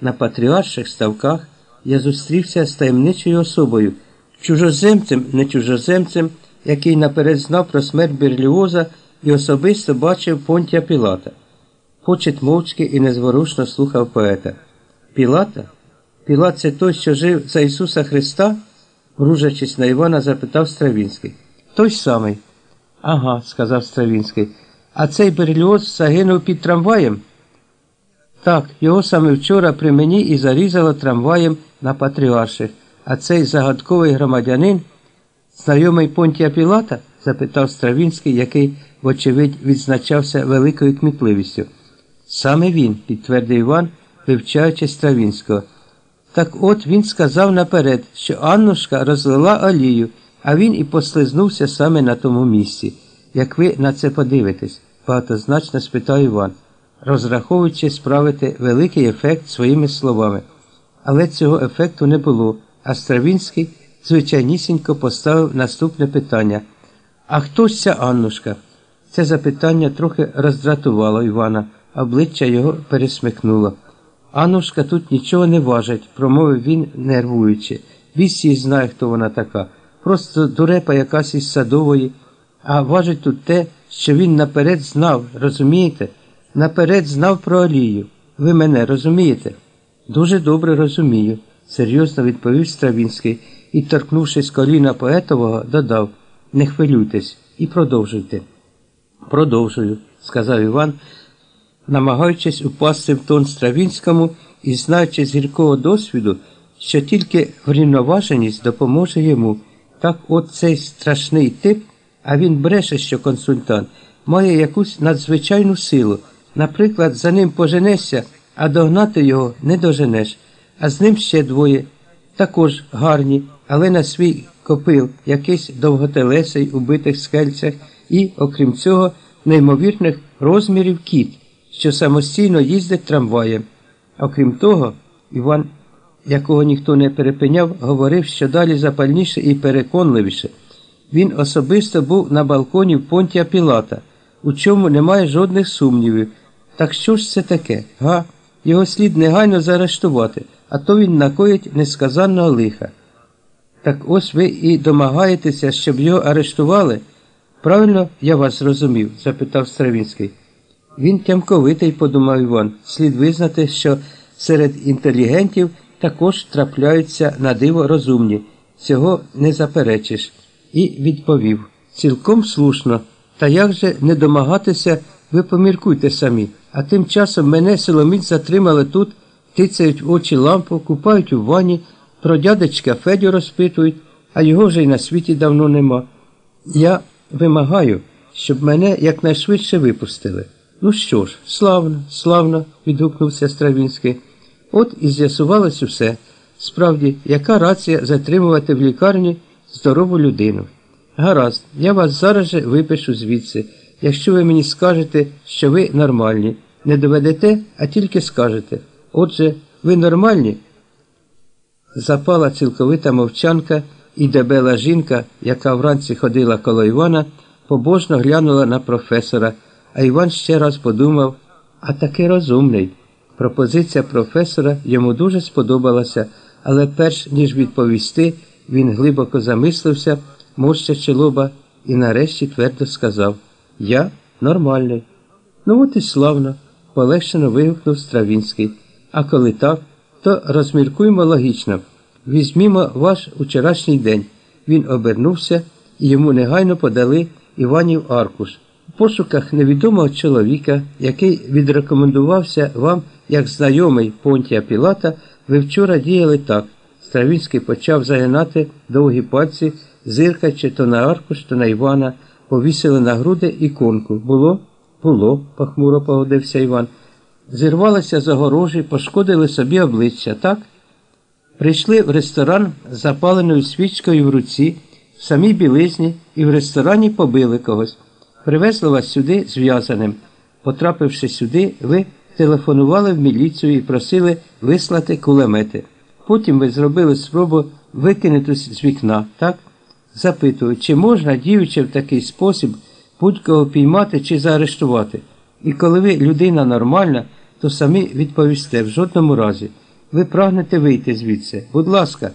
на патріарших ставках я зустрівся з таємничою особою, чужоземцем, не чужоземцем, який наперед знав про смерть Берліоза і особисто бачив Понтія Пілата. Почет мовчки і незворушно слухав поета. Пілата? Пілат це той, що жив за Ісуса Христа? Гружачись на Івана, запитав Стравінський. Той самий. Ага, сказав Стравінський. А цей Берліоз загинув під трамваєм? Так, його саме вчора при мені і зарізало трамваєм на Патріарших. А цей загадковий громадянин, знайомий Понтія Пілата? запитав Стравінський, який, вочевидь, відзначався великою кмітливістю. Саме він, підтвердив Іван, вивчаючи Стравінського. Так от він сказав наперед, що Аннушка розлила олію, а він і послизнувся саме на тому місці. Як ви на це подивитесь? багатозначно спитав Іван, розраховуючи справити великий ефект своїми словами. Але цього ефекту не було, а Стравінський звичайнісінько поставив наступне питання. А хто ж ця Аннушка? Це запитання трохи роздратувало Івана, обличчя його пересмикнуло. Аннушка тут нічого не важить, промовив він, нервуючи. Вісь знає, хто вона така. Просто дурепа якась із садової, а важить тут те, що він наперед знав, розумієте? Наперед знав про Олію. Ви мене розумієте? Дуже добре розумію, серйозно відповів Стравінський і, торкнувшись коліна поетового, додав Не хвилюйтесь і продовжуйте. Продовжую, сказав Іван, намагаючись упасти в тон Стравінському і знаючи з гіркого досвіду, що тільки врівноваженість допоможе йому. Так от цей страшний тип, а він бреше, що консультант, має якусь надзвичайну силу. Наприклад, за ним поженешся, а догнати його не доженеш, а з ним ще двоє, також гарні, але на свій копил якийсь довготелесий у битих скельцях і, окрім цього, неймовірних розмірів кіт, що самостійно їздить трамваєм. Окрім того, Іван, якого ніхто не перепиняв, говорив, що далі запальніше і переконливіше. Він особисто був на балконі в Понтія Пілата, у чому немає жодних сумнівів. Так що ж це таке, га? Його слід негайно заарештувати, а то він накоїть несказанного лиха. Так ось ви і домагаєтеся, щоб його арештували? Правильно я вас зрозумів? запитав Стравінський. Він тямковитий, подумав Іван. Слід визнати, що серед інтелігентів також трапляються на диво розумні. Цього не заперечиш. І відповів цілком слушно. Та як же не домагатися, ви поміркуйте самі. А тим часом мене силоміць затримали тут, тицяють в очі лампу, купають у ванні, про дядечка Федю розпитують, а його вже й на світі давно нема. Я вимагаю, щоб мене якнайшвидше випустили. Ну що ж, славно, славно, відгукнувся Стравінський. От і з'ясувалось усе. Справді, яка рація затримувати в лікарні здорову людину? Гаразд, я вас зараз же випишу звідси, якщо ви мені скажете, що ви нормальні. Не доведете, а тільки скажете. Отже, ви нормальні? Запала цілковита мовчанка, і дебела жінка, яка вранці ходила коло Івана, побожно глянула на професора, а Іван ще раз подумав, а таки розумний. Пропозиція професора йому дуже сподобалася, але перш ніж відповісти, він глибоко замислився, морщачи лоба, і нарешті твердо сказав Я нормальний. Ну от і славно, полегшено вигукнув Стравінський. А коли так, то розміркуємо логічно. Візьмімо ваш учорашній день. Він обернувся і йому негайно подали Іванів аркуш. У пошуках невідомого чоловіка, який відрекомендувався вам як знайомий Понтія Пілата, ви вчора діяли так. Стравінський почав загинати довгі пальці, зиркаючи то на аркуш, то на Івана, повісили на груди іконку. Було? Було, похмуро погодився Іван. Зірвалися загорожі, пошкодили собі обличчя, так? Прийшли в ресторан з запаленою свічкою в руці, в самій білизні, і в ресторані побили когось. Привезли вас сюди зв'язаним. Потрапивши сюди, ви телефонували в міліцію і просили вислати кулемети. Потім ви зробили спробу викинутись з вікна, так? Запитую, чи можна, діючи в такий спосіб, будь-кого піймати чи заарештувати? І коли ви людина нормальна, то самі відповісте в жодному разі. ви прагнете вийти звідси. Будь ласка,